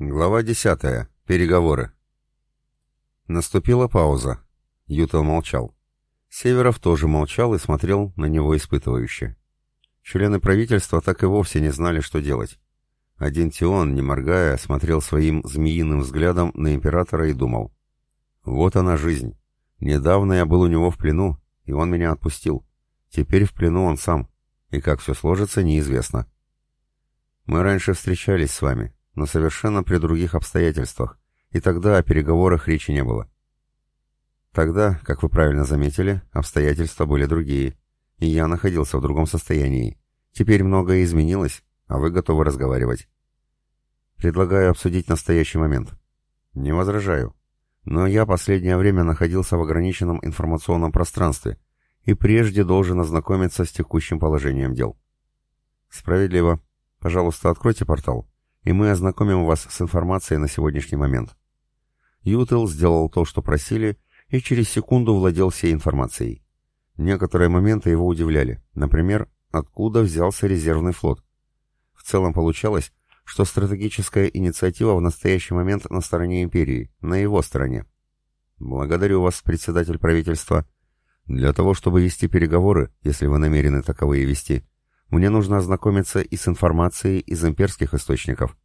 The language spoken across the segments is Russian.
Глава 10. Переговоры. Наступила пауза. Юта молчал. Северов тоже молчал и смотрел на него испытывающе. Члены правительства так и вовсе не знали, что делать. Один Тион, не моргая, смотрел своим змеиным взглядом на императора и думал. «Вот она жизнь. Недавно я был у него в плену, и он меня отпустил. Теперь в плену он сам, и как все сложится, неизвестно. Мы раньше встречались с вами, но совершенно при других обстоятельствах, и тогда о переговорах речи не было. Тогда, как вы правильно заметили, обстоятельства были другие, и я находился в другом состоянии. Теперь многое изменилось, а вы готовы разговаривать. Предлагаю обсудить настоящий момент. Не возражаю. Но я последнее время находился в ограниченном информационном пространстве и прежде должен ознакомиться с текущим положением дел. Справедливо. Пожалуйста, откройте портал и мы ознакомим вас с информацией на сегодняшний момент». Ютел сделал то, что просили, и через секунду владел всей информацией. Некоторые моменты его удивляли, например, откуда взялся резервный флот. В целом получалось, что стратегическая инициатива в настоящий момент на стороне империи, на его стороне. Благодарю вас, председатель правительства. Для того, чтобы вести переговоры, если вы намерены таковые вести, мне нужно ознакомиться и с информацией из имперских источников.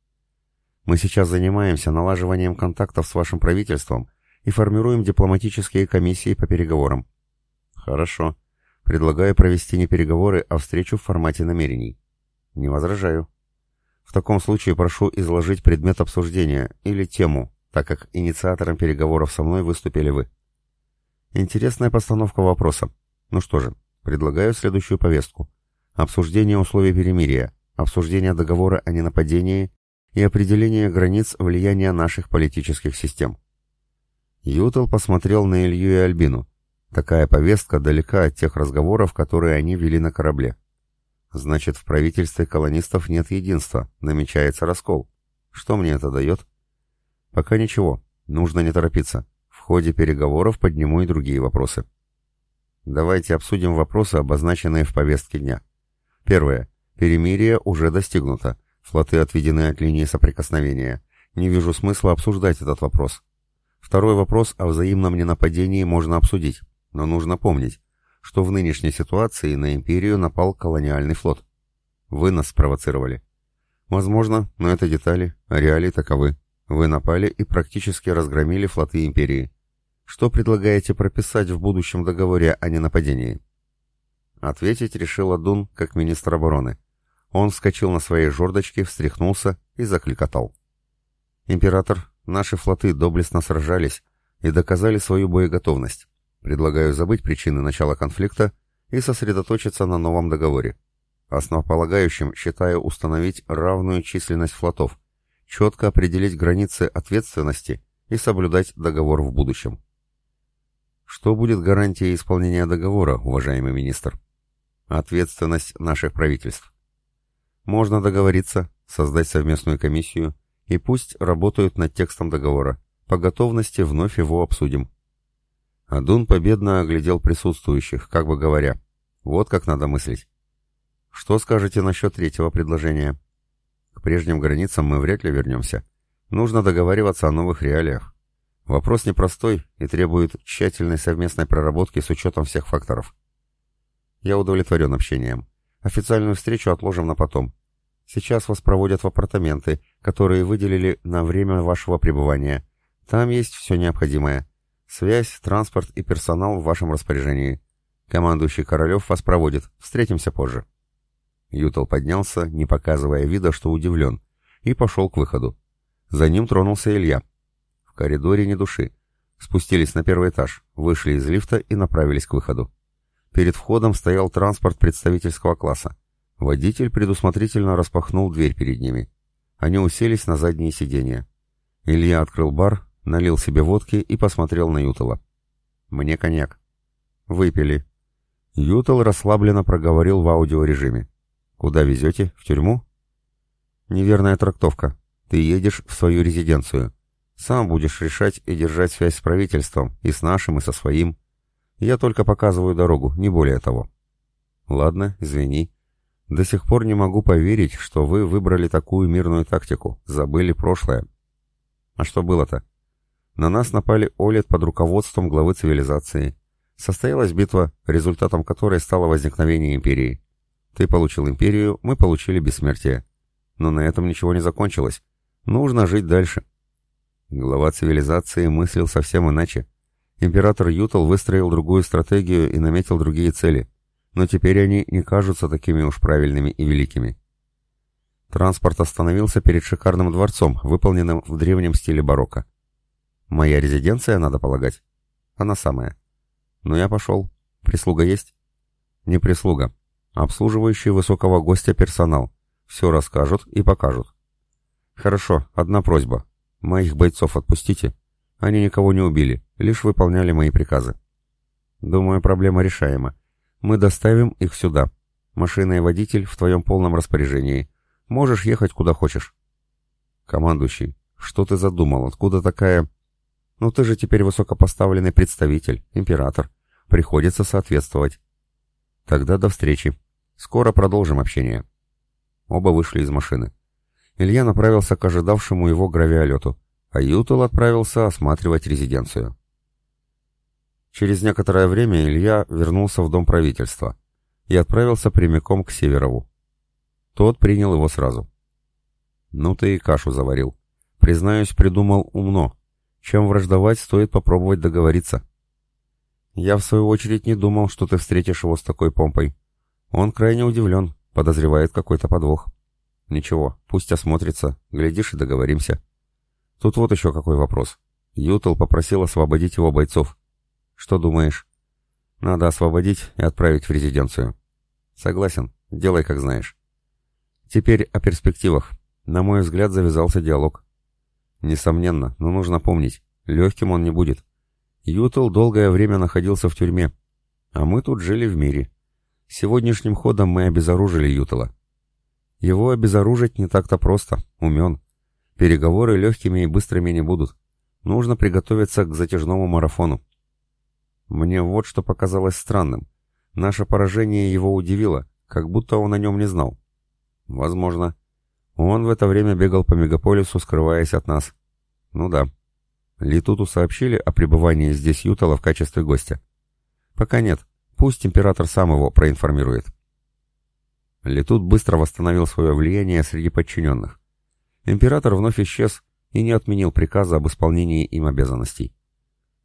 Мы сейчас занимаемся налаживанием контактов с вашим правительством и формируем дипломатические комиссии по переговорам. Хорошо. Предлагаю провести не переговоры, а встречу в формате намерений. Не возражаю. В таком случае прошу изложить предмет обсуждения или тему, так как инициатором переговоров со мной выступили вы. Интересная постановка вопроса. Ну что же, предлагаю следующую повестку обсуждение условий перемирия, обсуждение договора о ненападении и определение границ влияния наших политических систем. Ютел посмотрел на Илью и Альбину. Такая повестка далека от тех разговоров, которые они вели на корабле. Значит, в правительстве колонистов нет единства, намечается раскол. Что мне это дает? Пока ничего, нужно не торопиться. В ходе переговоров подниму и другие вопросы. Давайте обсудим вопросы, обозначенные в повестке дня. Первое. Перемирие уже достигнуто. Флоты отведены от линии соприкосновения. Не вижу смысла обсуждать этот вопрос. Второй вопрос о взаимном ненападении можно обсудить, но нужно помнить, что в нынешней ситуации на империю напал колониальный флот. Вы нас спровоцировали. Возможно, но это детали, а реалии таковы. Вы напали и практически разгромили флоты империи. Что предлагаете прописать в будущем договоре о ненападении? Ответить решил Адун, как министр обороны. Он вскочил на своей жердочке, встряхнулся и закликотал. «Император, наши флоты доблестно сражались и доказали свою боеготовность. Предлагаю забыть причины начала конфликта и сосредоточиться на новом договоре. Основополагающим считаю установить равную численность флотов, четко определить границы ответственности и соблюдать договор в будущем. Что будет гарантией исполнения договора, уважаемый министр? Ответственность наших правительств. Можно договориться, создать совместную комиссию, и пусть работают над текстом договора. По готовности вновь его обсудим. Адун победно оглядел присутствующих, как бы говоря, вот как надо мыслить. Что скажете насчет третьего предложения? К прежним границам мы вряд ли вернемся. Нужно договариваться о новых реалиях. Вопрос непростой и требует тщательной совместной проработки с учетом всех факторов. Я удовлетворен общением. Официальную встречу отложим на потом. Сейчас вас проводят в апартаменты, которые выделили на время вашего пребывания. Там есть все необходимое. Связь, транспорт и персонал в вашем распоряжении. Командующий Королев вас проводит. Встретимся позже». Ютал поднялся, не показывая вида, что удивлен, и пошел к выходу. За ним тронулся Илья. В коридоре ни души. Спустились на первый этаж, вышли из лифта и направились к выходу. Перед входом стоял транспорт представительского класса. Водитель предусмотрительно распахнул дверь перед ними. Они уселись на задние сиденья. Илья открыл бар, налил себе водки и посмотрел на Ютала. «Мне коньяк». «Выпили». Ютал расслабленно проговорил в аудиорежиме. «Куда везете? В тюрьму?» «Неверная трактовка. Ты едешь в свою резиденцию. Сам будешь решать и держать связь с правительством, и с нашим, и со своим. Я только показываю дорогу, не более того. Ладно, извини. До сих пор не могу поверить, что вы выбрали такую мирную тактику, забыли прошлое. А что было-то? На нас напали Олет под руководством главы цивилизации. Состоялась битва, результатом которой стало возникновение империи. Ты получил империю, мы получили бессмертие. Но на этом ничего не закончилось. Нужно жить дальше. Глава цивилизации мыслил совсем иначе. Император Ютал выстроил другую стратегию и наметил другие цели. Но теперь они не кажутся такими уж правильными и великими. Транспорт остановился перед шикарным дворцом, выполненным в древнем стиле барокко. Моя резиденция, надо полагать. Она самая. Но я пошел. Прислуга есть? Не прислуга. Обслуживающий высокого гостя персонал. Все расскажут и покажут. Хорошо, одна просьба. Моих бойцов отпустите. Они никого не убили, лишь выполняли мои приказы. Думаю, проблема решаема. Мы доставим их сюда. Машина и водитель в твоем полном распоряжении. Можешь ехать куда хочешь. Командующий, что ты задумал? Откуда такая... Ну ты же теперь высокопоставленный представитель, император. Приходится соответствовать. Тогда до встречи. Скоро продолжим общение. Оба вышли из машины. Илья направился к ожидавшему его гравиолету, а Ютал отправился осматривать резиденцию. Через некоторое время Илья вернулся в дом правительства и отправился прямиком к Северову. Тот принял его сразу. «Ну ты и кашу заварил. Признаюсь, придумал умно. Чем враждовать, стоит попробовать договориться». «Я, в свою очередь, не думал, что ты встретишь его с такой помпой. Он крайне удивлен, подозревает какой-то подвох. Ничего, пусть осмотрится, глядишь и договоримся». Тут вот еще какой вопрос. Ютл попросил освободить его бойцов. Что думаешь? Надо освободить и отправить в резиденцию. Согласен, делай как знаешь. Теперь о перспективах. На мой взгляд, завязался диалог. Несомненно, но нужно помнить, легким он не будет. Ютл долгое время находился в тюрьме, а мы тут жили в мире. Сегодняшним ходом мы обезоружили Ютла. Его обезоружить не так-то просто, умен. Переговоры легкими и быстрыми не будут. Нужно приготовиться к затяжному марафону. Мне вот что показалось странным. Наше поражение его удивило, как будто он о нем не знал. Возможно. Он в это время бегал по мегаполису, скрываясь от нас. Ну да. Летуту сообщили о пребывании здесь Ютала в качестве гостя. Пока нет. Пусть император сам его проинформирует. Летут быстро восстановил свое влияние среди подчиненных. Император вновь исчез и не отменил приказа об исполнении им обязанностей.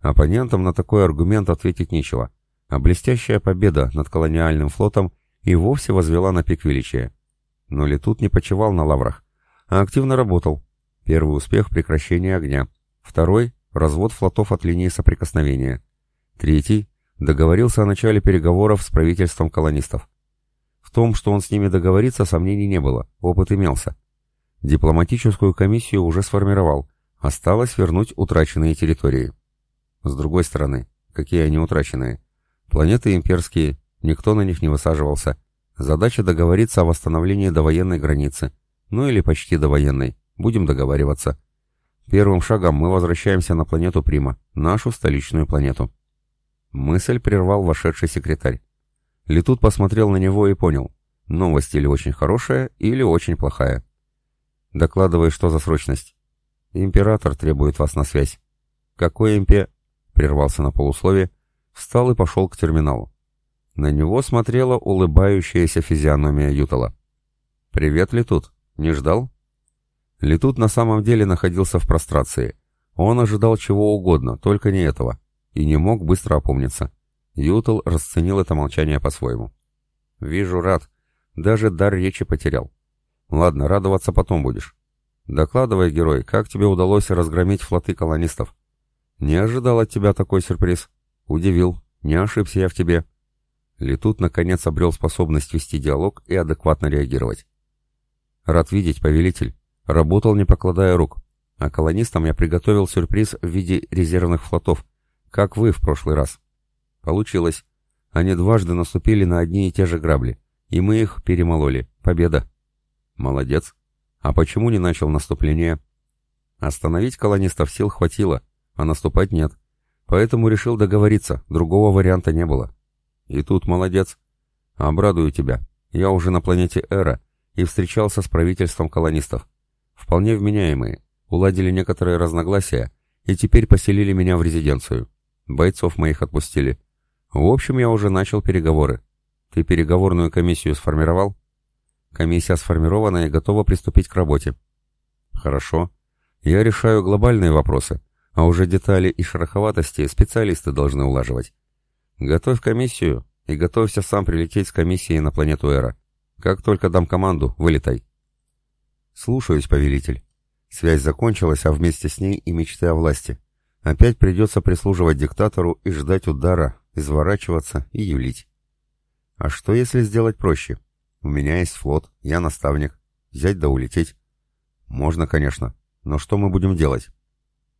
Оппонентам на такой аргумент ответить нечего, а блестящая победа над колониальным флотом и вовсе возвела на пик величия. Но Летут не почивал на лаврах, а активно работал. Первый успех — прекращение огня. Второй — развод флотов от линии соприкосновения. Третий — договорился о начале переговоров с правительством колонистов. В том, что он с ними договорится, сомнений не было, опыт имелся. Дипломатическую комиссию уже сформировал, осталось вернуть утраченные территории. С другой стороны, какие они утраченные? Планеты имперские, никто на них не высаживался, Задача договориться о восстановлении довоенной границы. Ну или почти довоенной. Будем договариваться. Первым шагом мы возвращаемся на планету Прима, нашу столичную планету. Мысль прервал вошедший секретарь. Летут посмотрел на него и понял. Новость или очень хорошая, или очень плохая. Докладывай, что за срочность. Император требует вас на связь. Какой импе... Прервался на полуслове, встал и пошел к терминалу. На него смотрела улыбающаяся физиономия Ютала. «Привет, Летут. Не ждал?» Летут на самом деле находился в прострации. Он ожидал чего угодно, только не этого. И не мог быстро опомниться. Ютал расценил это молчание по-своему. «Вижу, рад. Даже дар речи потерял. Ладно, радоваться потом будешь. Докладывай, герой, как тебе удалось разгромить флоты колонистов?» «Не ожидал от тебя такой сюрприз. Удивил. Не ошибся я в тебе». Летут, наконец, обрел способность вести диалог и адекватно реагировать. «Рад видеть, повелитель. Работал, не покладая рук. А колонистам я приготовил сюрприз в виде резервных флотов, как вы в прошлый раз. Получилось. Они дважды наступили на одни и те же грабли, и мы их перемололи. Победа!» «Молодец. А почему не начал наступление?» «Остановить колонистов сил хватило, а наступать нет. Поэтому решил договориться, другого варианта не было». И тут молодец. Обрадую тебя. Я уже на планете Эра и встречался с правительством колонистов. Вполне вменяемые. уладили некоторые разногласия и теперь поселили меня в резиденцию. Бойцов моих отпустили. В общем, я уже начал переговоры. Ты переговорную комиссию сформировал? Комиссия сформирована и готова приступить к работе. Хорошо. Я решаю глобальные вопросы, а уже детали и шероховатости специалисты должны улаживать. Готовь комиссию и готовься сам прилететь с комиссией на планету Эра. Как только дам команду, вылетай. Слушаюсь, повелитель. Связь закончилась, а вместе с ней и мечты о власти. Опять придется прислуживать диктатору и ждать удара, изворачиваться и юлить. А что если сделать проще? У меня есть флот, я наставник. Взять да улететь. Можно, конечно. Но что мы будем делать?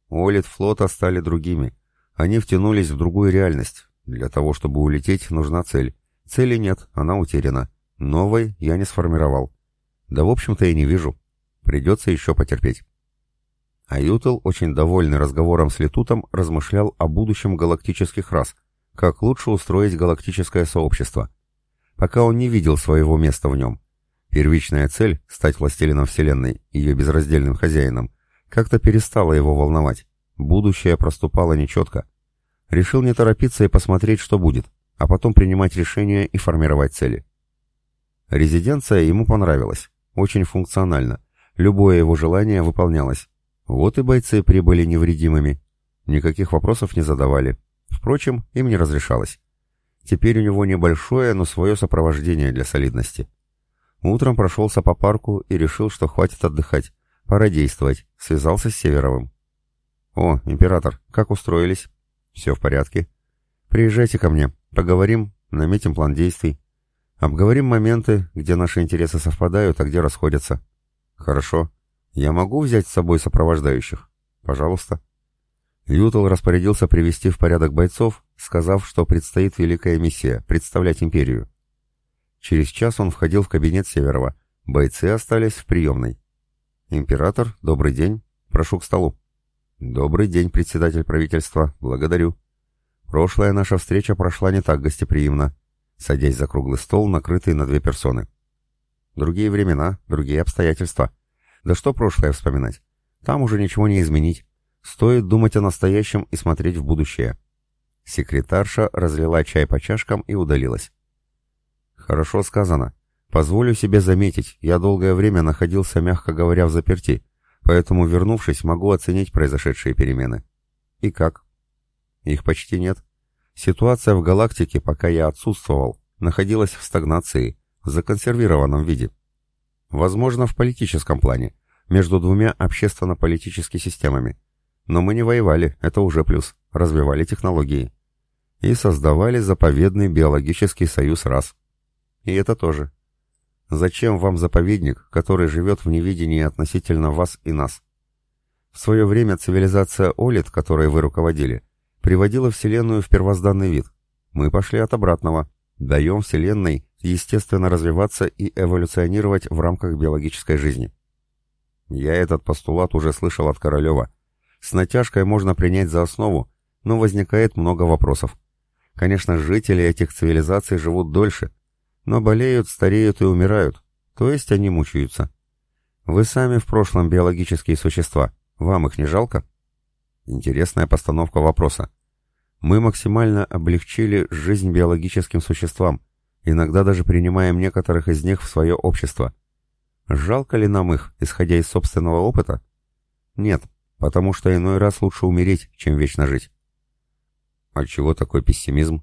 Олит флота стали другими. Они втянулись в другую реальность. Для того, чтобы улететь, нужна цель. Цели нет, она утеряна. Новой я не сформировал. Да, в общем-то, и не вижу. Придется еще потерпеть. Аютел, очень довольный разговором с Летутом, размышлял о будущем галактических рас, как лучше устроить галактическое сообщество. Пока он не видел своего места в нем. Первичная цель — стать властелином Вселенной, ее безраздельным хозяином, как-то перестала его волновать. Будущее проступало нечетко. Решил не торопиться и посмотреть, что будет, а потом принимать решения и формировать цели. Резиденция ему понравилась, очень функционально. Любое его желание выполнялось. Вот и бойцы прибыли невредимыми. Никаких вопросов не задавали. Впрочем, им не разрешалось. Теперь у него небольшое, но свое сопровождение для солидности. Утром прошелся по парку и решил, что хватит отдыхать. Пора действовать. Связался с Северовым. «О, император, как устроились?» «Все в порядке. Приезжайте ко мне. Поговорим, наметим план действий. Обговорим моменты, где наши интересы совпадают, а где расходятся. Хорошо. Я могу взять с собой сопровождающих? Пожалуйста. Ютл распорядился привести в порядок бойцов, сказав, что предстоит великая миссия — представлять империю. Через час он входил в кабинет Северова. Бойцы остались в приемной. «Император, добрый день. Прошу к столу». «Добрый день, председатель правительства. Благодарю». Прошлая наша встреча прошла не так гостеприимно садясь за круглый стол, накрытый на две персоны. Другие времена, другие обстоятельства. Да что прошлое вспоминать? Там уже ничего не изменить. Стоит думать о настоящем и смотреть в будущее. Секретарша разлила чай по чашкам и удалилась. Хорошо сказано. Позволю себе заметить, я долгое время находился, мягко говоря, в заперти, поэтому, вернувшись, могу оценить произошедшие перемены. И как? Их почти нет. Ситуация в галактике, пока я отсутствовал, находилась в стагнации, в законсервированном виде. Возможно, в политическом плане, между двумя общественно-политическими системами. Но мы не воевали, это уже плюс, развивали технологии. И создавали заповедный биологический союз рас. И это тоже. Зачем вам заповедник, который живет в невидении относительно вас и нас? В свое время цивилизация Олит, которой вы руководили, приводила Вселенную в первозданный вид. Мы пошли от обратного. Даем Вселенной естественно развиваться и эволюционировать в рамках биологической жизни. Я этот постулат уже слышал от Королева. С натяжкой можно принять за основу, но возникает много вопросов. Конечно, жители этих цивилизаций живут дольше, но болеют, стареют и умирают, то есть они мучаются. Вы сами в прошлом биологические существа, вам их не жалко? Интересная постановка вопроса. Мы максимально облегчили жизнь биологическим существам, иногда даже принимаем некоторых из них в свое общество. Жалко ли нам их, исходя из собственного опыта? Нет, потому что иной раз лучше умереть, чем вечно жить. Чего такой пессимизм?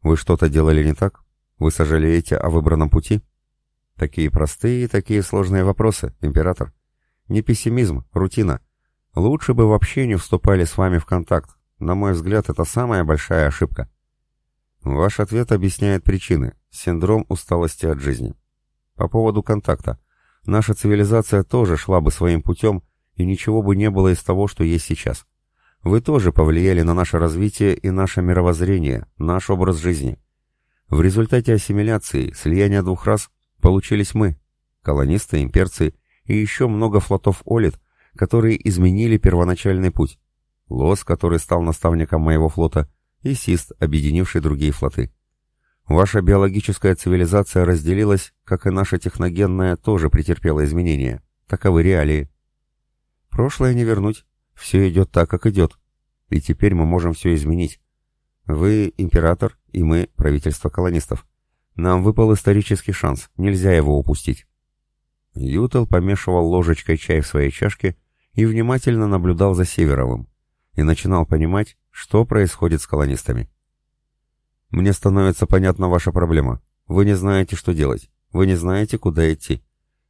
Вы что-то делали не так? Вы сожалеете о выбранном пути? Такие простые и такие сложные вопросы, император. Не пессимизм, рутина. Лучше бы вообще не вступали с вами в контакт. На мой взгляд, это самая большая ошибка. Ваш ответ объясняет причины. Синдром усталости от жизни. По поводу контакта. Наша цивилизация тоже шла бы своим путем, и ничего бы не было из того, что есть сейчас. Вы тоже повлияли на наше развитие и наше мировоззрение, наш образ жизни. В результате ассимиляции, слияния двух рас, получились мы, колонисты, имперцы и еще много флотов Олит, которые изменили первоначальный путь. Лос, который стал наставником моего флота, и Сист, объединивший другие флоты. Ваша биологическая цивилизация разделилась, как и наша техногенная тоже претерпела изменения. Таковы реалии. Прошлое не вернуть. Все идет так, как идет. И теперь мы можем все изменить. Вы император, и мы правительство колонистов. Нам выпал исторический шанс, нельзя его упустить. Ютел помешивал ложечкой чай в своей чашке и внимательно наблюдал за Северовым и начинал понимать, что происходит с колонистами. «Мне становится понятна ваша проблема. Вы не знаете, что делать. Вы не знаете, куда идти.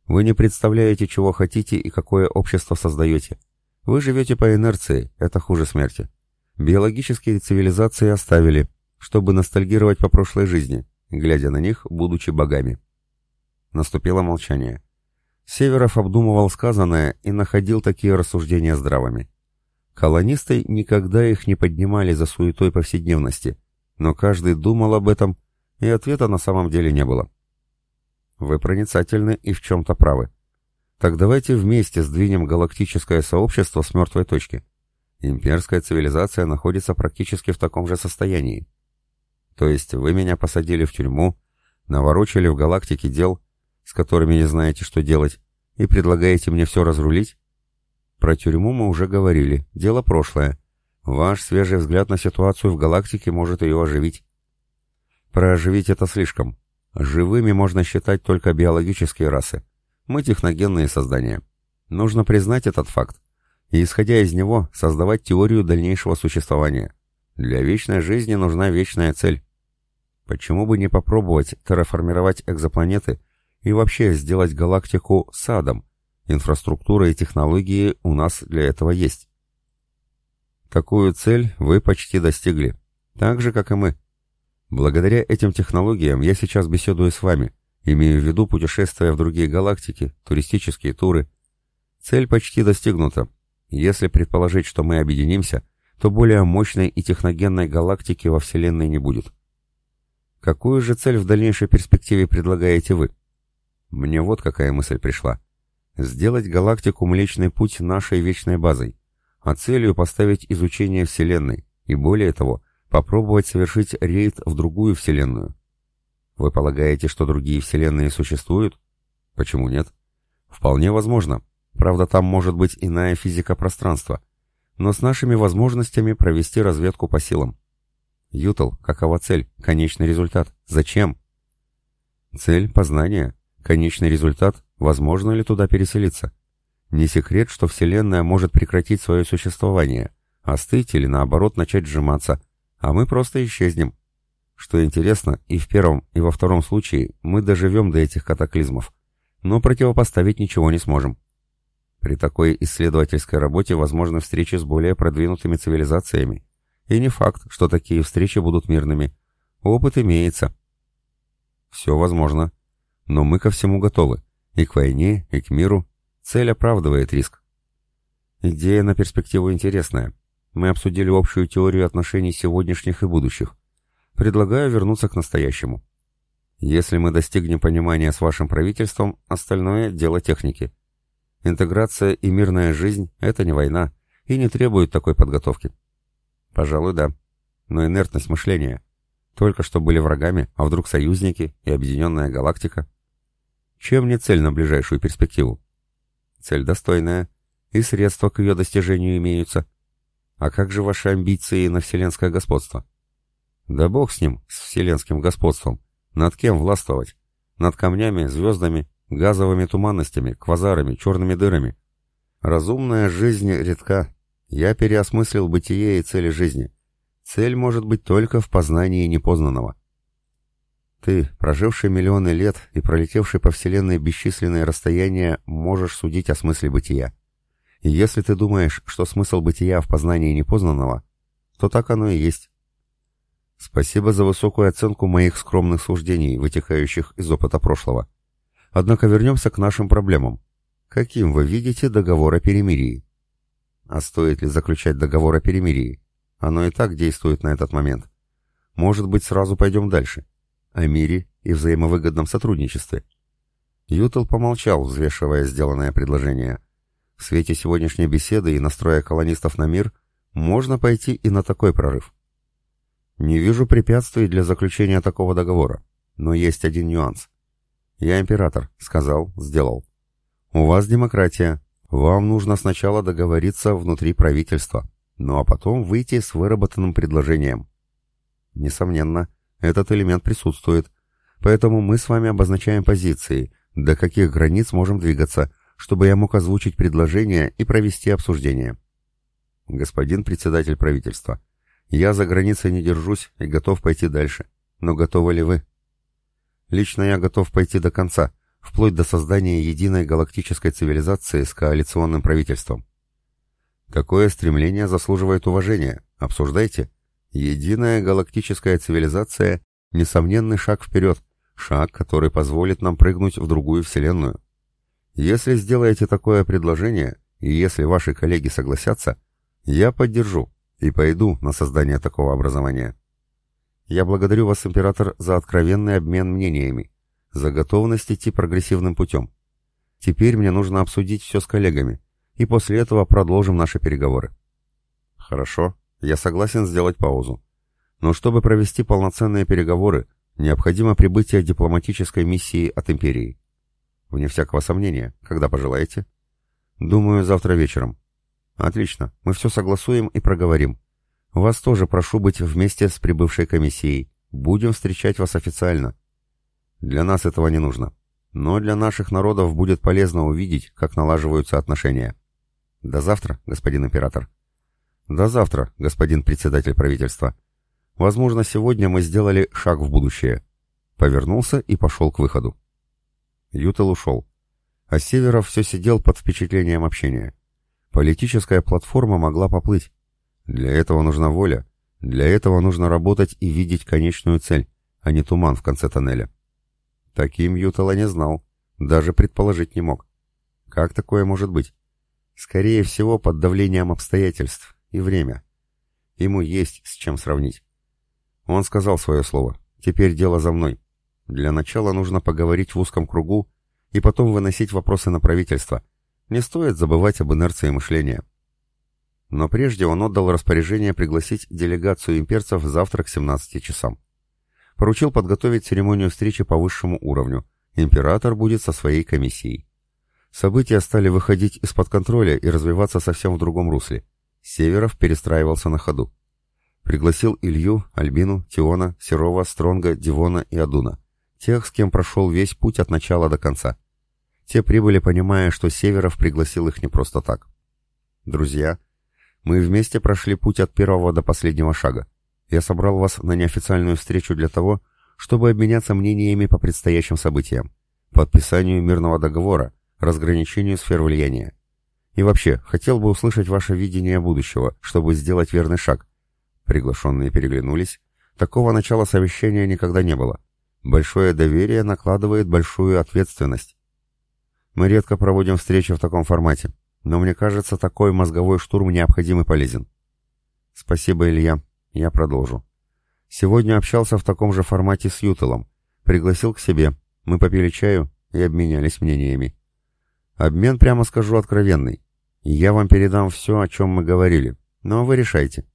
Вы не представляете, чего хотите и какое общество создаете. Вы живете по инерции, это хуже смерти. Биологические цивилизации оставили, чтобы ностальгировать по прошлой жизни, глядя на них, будучи богами. Наступило молчание. Северов обдумывал сказанное и находил такие рассуждения здравыми. Колонисты никогда их не поднимали за суетой повседневности, но каждый думал об этом, и ответа на самом деле не было. Вы проницательны и в чем-то правы. Так давайте вместе сдвинем галактическое сообщество с мертвой точки. Имперская цивилизация находится практически в таком же состоянии. То есть вы меня посадили в тюрьму, наворочили в галактике дел, с которыми не знаете, что делать, и предлагаете мне все разрулить? Про тюрьму мы уже говорили, дело прошлое. Ваш свежий взгляд на ситуацию в галактике может ее оживить. Про оживить это слишком. Живыми можно считать только биологические расы. Мы техногенные создания. Нужно признать этот факт и, исходя из него, создавать теорию дальнейшего существования. Для вечной жизни нужна вечная цель. Почему бы не попробовать терраформировать экзопланеты и вообще сделать галактику садом? Инфраструктура и технологии у нас для этого есть. Такую цель вы почти достигли, так же, как и мы. Благодаря этим технологиям я сейчас беседую с вами, имею в виду путешествия в другие галактики, туристические туры. Цель почти достигнута, если предположить, что мы объединимся, то более мощной и техногенной галактики во Вселенной не будет. Какую же цель в дальнейшей перспективе предлагаете вы? Мне вот какая мысль пришла. Сделать галактику Млечный Путь нашей вечной базой, а целью поставить изучение Вселенной, и более того, попробовать совершить рейд в другую Вселенную. Вы полагаете, что другие Вселенные существуют? Почему нет? Вполне возможно, Правда, там может быть иная физика пространства. Но с нашими возможностями провести разведку по силам. Ютл, какова цель? Конечный результат? Зачем? Цель – познание. Конечный результат – возможно ли туда переселиться? Не секрет, что Вселенная может прекратить свое существование, остыть или наоборот начать сжиматься, а мы просто исчезнем. Что интересно, и в первом, и во втором случае мы доживем до этих катаклизмов, но противопоставить ничего не сможем. При такой исследовательской работе возможны встречи с более продвинутыми цивилизациями. И не факт, что такие встречи будут мирными. Опыт имеется. Все возможно. Но мы ко всему готовы. И к войне, и к миру. Цель оправдывает риск. Идея на перспективу интересная. Мы обсудили общую теорию отношений сегодняшних и будущих. Предлагаю вернуться к настоящему. Если мы достигнем понимания с вашим правительством, остальное – дело техники. Интеграция и мирная жизнь — это не война и не требует такой подготовки. Пожалуй, да. Но инертность мышления. Только что были врагами, а вдруг союзники и объединенная галактика. Чем не цель на ближайшую перспективу? Цель достойная, и средства к ее достижению имеются. А как же ваши амбиции на вселенское господство? Да бог с ним, с вселенским господством. Над кем властвовать? Над камнями, звездами газовыми туманностями, квазарами, черными дырами. Разумная жизнь редка. Я переосмыслил бытие и цели жизни. Цель может быть только в познании непознанного. Ты, проживший миллионы лет и пролетевший по Вселенной бесчисленные расстояния, можешь судить о смысле бытия. И если ты думаешь, что смысл бытия в познании непознанного, то так оно и есть. Спасибо за высокую оценку моих скромных суждений, вытекающих из опыта прошлого. Однако вернемся к нашим проблемам. Каким вы видите договор о перемирии? А стоит ли заключать договор о перемирии? Оно и так действует на этот момент. Может быть, сразу пойдем дальше. О мире и взаимовыгодном сотрудничестве. Ютел помолчал, взвешивая сделанное предложение. В свете сегодняшней беседы и настроя колонистов на мир можно пойти и на такой прорыв. Не вижу препятствий для заключения такого договора, но есть один нюанс. «Я император», — сказал, сделал. «У вас демократия. Вам нужно сначала договориться внутри правительства, ну а потом выйти с выработанным предложением. Несомненно, этот элемент присутствует, поэтому мы с вами обозначаем позиции, до каких границ можем двигаться, чтобы я мог озвучить предложение и провести обсуждение. Господин председатель правительства, я за границей не держусь и готов пойти дальше. Но готовы ли вы? Лично я готов пойти до конца, вплоть до создания единой галактической цивилизации с коалиционным правительством. Какое стремление заслуживает уважения? Обсуждайте. Единая галактическая цивилизация — несомненный шаг вперед, шаг, который позволит нам прыгнуть в другую вселенную. Если сделаете такое предложение, и если ваши коллеги согласятся, я поддержу и пойду на создание такого образования. Я благодарю вас, император, за откровенный обмен мнениями, за готовность идти прогрессивным путем. Теперь мне нужно обсудить все с коллегами, и после этого продолжим наши переговоры. Хорошо, я согласен сделать паузу. Но чтобы провести полноценные переговоры, необходимо прибытие дипломатической миссии от империи. Вне всякого сомнения, когда пожелаете? Думаю, завтра вечером. Отлично, мы все согласуем и проговорим. Вас тоже прошу быть вместе с прибывшей комиссией. Будем встречать вас официально. Для нас этого не нужно. Но для наших народов будет полезно увидеть, как налаживаются отношения. До завтра, господин император. До завтра, господин председатель правительства. Возможно, сегодня мы сделали шаг в будущее. Повернулся и пошел к выходу. Ютел ушел. А Северов все сидел под впечатлением общения. Политическая платформа могла поплыть. Для этого нужна воля. Для этого нужно работать и видеть конечную цель, а не туман в конце тоннеля. Таким Ютала не знал, даже предположить не мог. Как такое может быть? Скорее всего, под давлением обстоятельств и время. Ему есть с чем сравнить. Он сказал свое слово. Теперь дело за мной. Для начала нужно поговорить в узком кругу и потом выносить вопросы на правительство. Не стоит забывать об инерции мышления. Но прежде он отдал распоряжение пригласить делегацию имперцев завтра к 17 часам поручил подготовить церемонию встречи по высшему уровню. Император будет со своей комиссией. События стали выходить из-под контроля и развиваться совсем в другом русле. Северов перестраивался на ходу. Пригласил Илью, Альбину, Тиона, Серова, Стронга, Дивона и Адуна. Тех, с кем прошел весь путь от начала до конца. Те прибыли, понимая, что Северов пригласил их не просто так. Друзья, мы вместе прошли путь от первого до последнего шага. Я собрал вас на неофициальную встречу для того, чтобы обменяться мнениями по предстоящим событиям, подписанию мирного договора, разграничению сфер влияния. И вообще, хотел бы услышать ваше видение будущего, чтобы сделать верный шаг. Приглашенные переглянулись. Такого начала совещания никогда не было. Большое доверие накладывает большую ответственность. Мы редко проводим встречи в таком формате, но мне кажется, такой мозговой штурм необходим и полезен. Спасибо, Илья. Я продолжу. Сегодня общался в таком же формате с Ютелом. Пригласил к себе. Мы попили чаю и обменялись мнениями. Обмен, прямо скажу, откровенный. Я вам передам все, о чем мы говорили. Но вы решайте.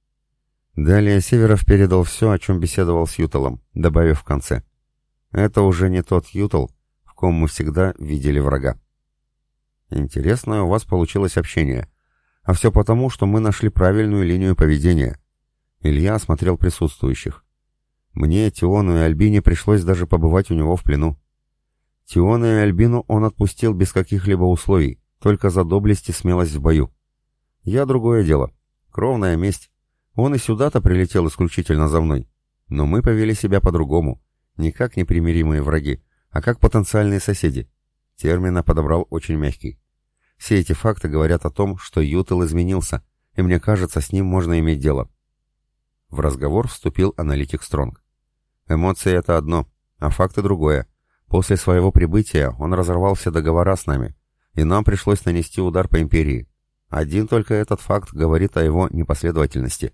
Далее Северов передал все, о чем беседовал с Ютелом, добавив в конце. Это уже не тот Ютел, в ком мы всегда видели врага. Интересное у вас получилось общение. А все потому, что мы нашли правильную линию поведения. Илья осмотрел присутствующих. Мне, Тиону и Альбине пришлось даже побывать у него в плену. Тиона и Альбину он отпустил без каких-либо условий, только за доблесть и смелость в бою. Я другое дело. Кровная месть. Он и сюда-то прилетел исключительно за мной. Но мы повели себя по-другому. Не как непримиримые враги, а как потенциальные соседи. Термина подобрал очень мягкий. Все эти факты говорят о том, что Ютел изменился, и мне кажется, с ним можно иметь дело. В разговор вступил аналитик Стронг. Эмоции — это одно, а факты — другое. После своего прибытия он разорвал все договора с нами, и нам пришлось нанести удар по империи. Один только этот факт говорит о его непоследовательности.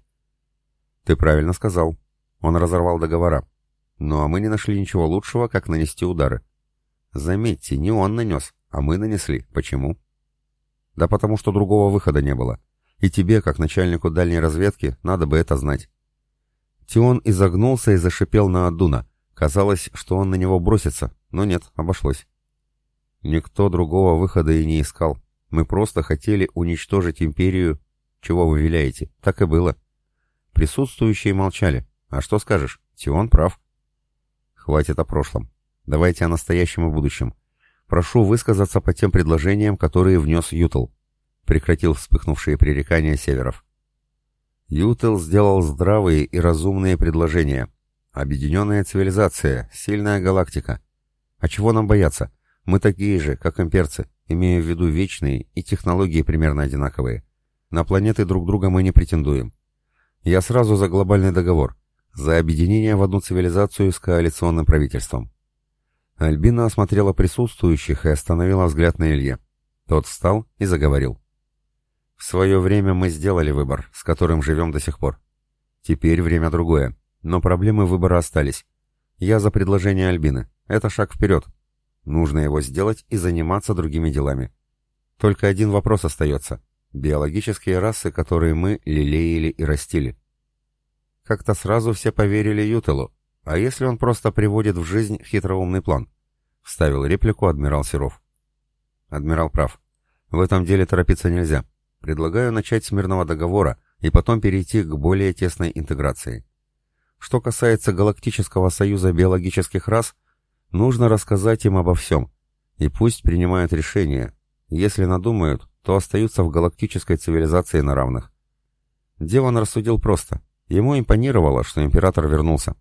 Ты правильно сказал. Он разорвал договора. Ну а мы не нашли ничего лучшего, как нанести удары. Заметьте, не он нанес, а мы нанесли. Почему? Да потому что другого выхода не было. И тебе, как начальнику дальней разведки, надо бы это знать. Тион изогнулся и зашипел на Адуна. Казалось, что он на него бросится, но нет, обошлось. Никто другого выхода и не искал. Мы просто хотели уничтожить империю. Чего вы виляете? Так и было. Присутствующие молчали. А что скажешь? Тион прав. Хватит о прошлом. Давайте о настоящем и будущем. Прошу высказаться по тем предложениям, которые внес Ютл. Прекратил вспыхнувшие пререкания северов. Ютл сделал здравые и разумные предложения. Объединенная цивилизация, сильная галактика. А чего нам бояться? Мы такие же, как имперцы, имея в виду вечные и технологии примерно одинаковые. На планеты друг друга мы не претендуем. Я сразу за глобальный договор, за объединение в одну цивилизацию с коалиционным правительством. Альбина осмотрела присутствующих и остановила взгляд на Илье. Тот встал и заговорил. «В свое время мы сделали выбор, с которым живем до сих пор. Теперь время другое, но проблемы выбора остались. Я за предложение Альбины. Это шаг вперед. Нужно его сделать и заниматься другими делами. Только один вопрос остается. Биологические расы, которые мы лелеяли и растили. Как-то сразу все поверили Ютелу, а если он просто приводит в жизнь хитроумный план? Вставил реплику адмирал Серов. Адмирал прав. В этом деле торопиться нельзя. Предлагаю начать с мирного договора и потом перейти к более тесной интеграции. Что касается Галактического союза биологических рас, нужно рассказать им обо всем. И пусть принимают решения. Если надумают, то остаются в галактической цивилизации на равных. Деван рассудил просто. Ему импонировало, что император вернулся.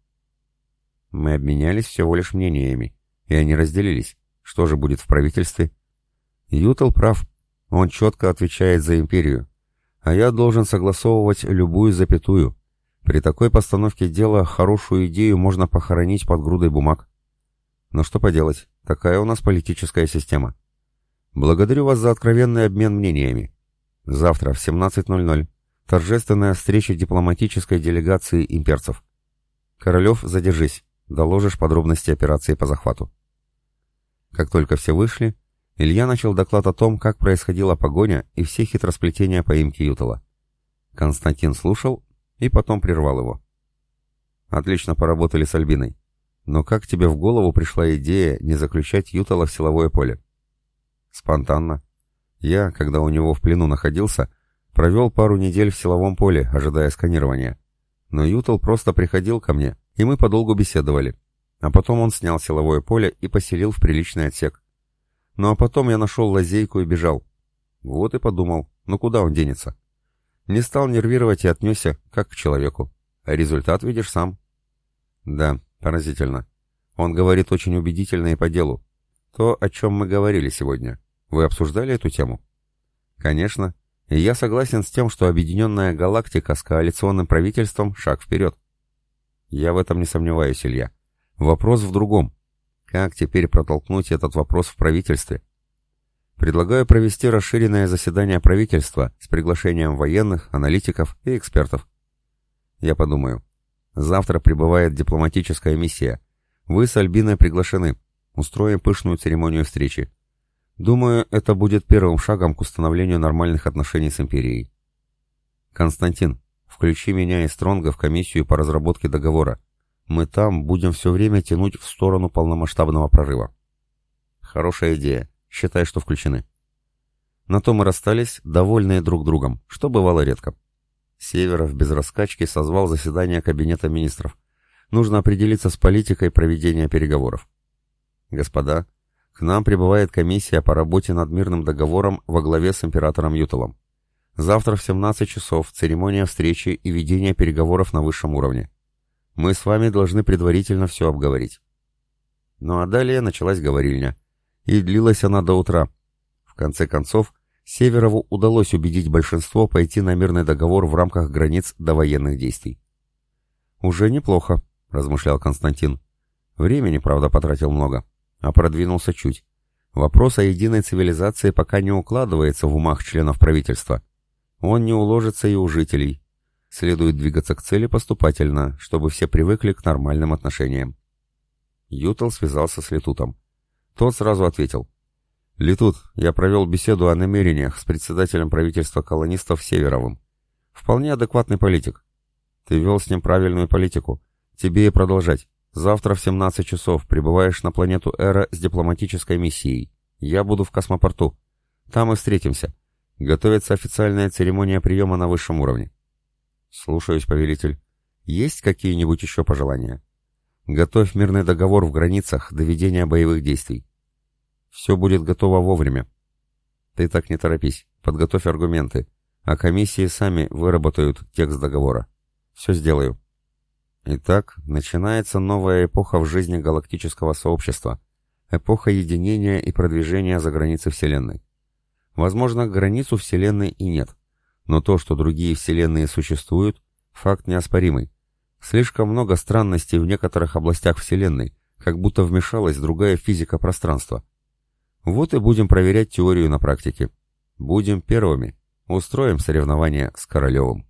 Мы обменялись всего лишь мнениями, и они разделились. Что же будет в правительстве? Ютел прав. Он четко отвечает за империю. А я должен согласовывать любую запятую. При такой постановке дела хорошую идею можно похоронить под грудой бумаг. Но что поделать, такая у нас политическая система. Благодарю вас за откровенный обмен мнениями. Завтра в 17.00 торжественная встреча дипломатической делегации имперцев. Королев, задержись. Доложишь подробности операции по захвату. Как только все вышли, Илья начал доклад о том, как происходила погоня и все хитросплетения поимки Ютала. Константин слушал и потом прервал его. «Отлично поработали с Альбиной. Но как тебе в голову пришла идея не заключать Ютала в силовое поле?» Спонтанно. Я, когда у него в плену находился, провел пару недель в силовом поле, ожидая сканирования. Но Ютал просто приходил ко мне, и мы подолгу беседовали. А потом он снял силовое поле и поселил в приличный отсек. Ну а потом я нашел лазейку и бежал. Вот и подумал, ну куда он денется? Не стал нервировать и отнесся, как к человеку. А результат видишь сам. Да, поразительно. Он говорит очень убедительно и по делу. То, о чем мы говорили сегодня. Вы обсуждали эту тему? Конечно. Я согласен с тем, что объединенная галактика с коалиционным правительством – шаг вперед. Я в этом не сомневаюсь, Илья. Вопрос в другом. Как теперь протолкнуть этот вопрос в правительстве? Предлагаю провести расширенное заседание правительства с приглашением военных, аналитиков и экспертов. Я подумаю. Завтра прибывает дипломатическая миссия. Вы с Альбиной приглашены. Устроим пышную церемонию встречи. Думаю, это будет первым шагом к установлению нормальных отношений с империей. Константин, включи меня и Стронга в комиссию по разработке договора. Мы там будем все время тянуть в сторону полномасштабного прорыва. Хорошая идея. Считай, что включены. На то мы расстались, довольные друг другом, что бывало редко. Северов без раскачки созвал заседание Кабинета министров. Нужно определиться с политикой проведения переговоров. Господа, к нам прибывает комиссия по работе над мирным договором во главе с императором Юталом. Завтра в 17 часов церемония встречи и ведение переговоров на высшем уровне. Мы с вами должны предварительно все обговорить. Ну а далее началась говорильня. И длилась она до утра. В конце концов, Северову удалось убедить большинство пойти на мирный договор в рамках границ до военных действий. «Уже неплохо», — размышлял Константин. Времени, правда, потратил много а продвинулся чуть. Вопрос о единой цивилизации пока не укладывается в умах членов правительства. Он не уложится и у жителей. Следует двигаться к цели поступательно, чтобы все привыкли к нормальным отношениям. Ютал связался с Летутом. Тот сразу ответил. «Летут, я провел беседу о намерениях с председателем правительства колонистов Северовым. Вполне адекватный политик. Ты вел с ним правильную политику. Тебе и продолжать. Завтра в 17 часов прибываешь на планету Эра с дипломатической миссией. Я буду в космопорту. Там и встретимся. Готовится официальная церемония приема на высшем уровне. Слушаюсь, повелитель. Есть какие-нибудь еще пожелания? Готовь мирный договор в границах до ведения боевых действий. Все будет готово вовремя. Ты так не торопись. Подготовь аргументы. А комиссии сами выработают текст договора. Все сделаю. Итак, начинается новая эпоха в жизни галактического сообщества. Эпоха единения и продвижения за границы Вселенной. Возможно, границу Вселенной и нет. Но то, что другие Вселенные существуют, факт неоспоримый. Слишком много странностей в некоторых областях Вселенной, как будто вмешалась другая физика пространства. Вот и будем проверять теорию на практике. Будем первыми. Устроим соревнования с Королевым.